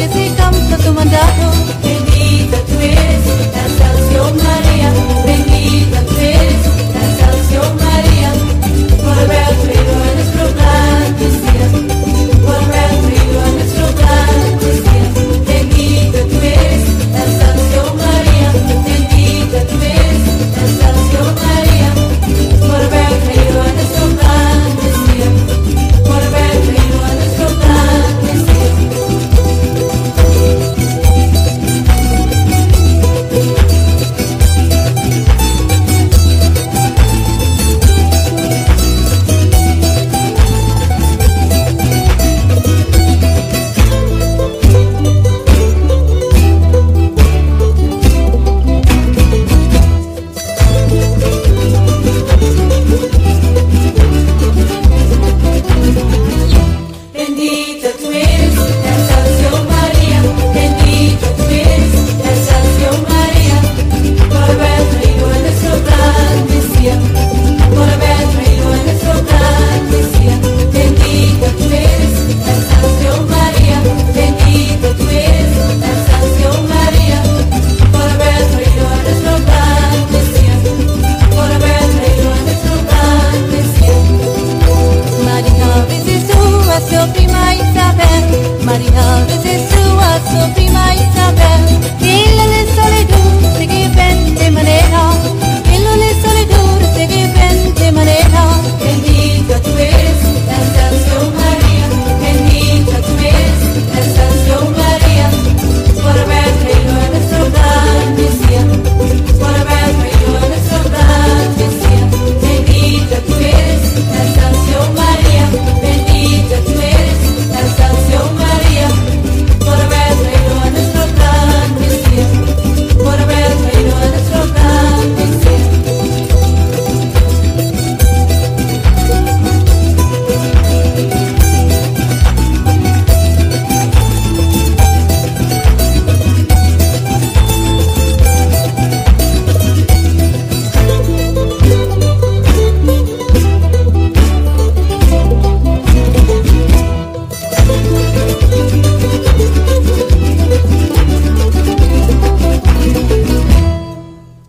Dios que se cambia tu